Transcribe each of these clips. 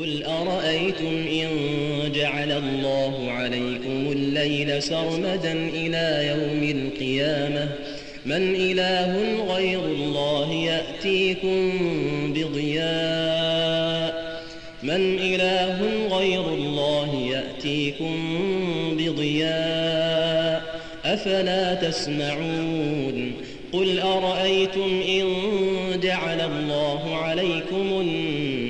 قل أرأيتم إن جعل الله عليكم الليل سرمدا إلى يوم القيامة من إله غير الله يأتيكم بضياء من إله غير الله يأتيكم بضياء أفلا تسمعون قل أرأيتم إن جعل الله عليكم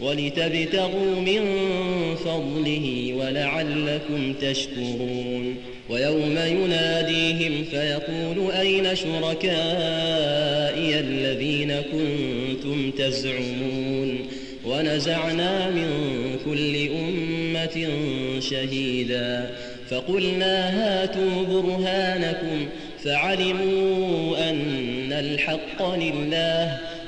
ولتبتغوا من فضله ولعلكم تشكرون. ويوم يناديهم فيقول أين شركائي الذين كنتم تزعمون؟ ونزعنا من كل أمة شهيدا. فقلنا هاتوا برهانكم فعلموا أن الحق لله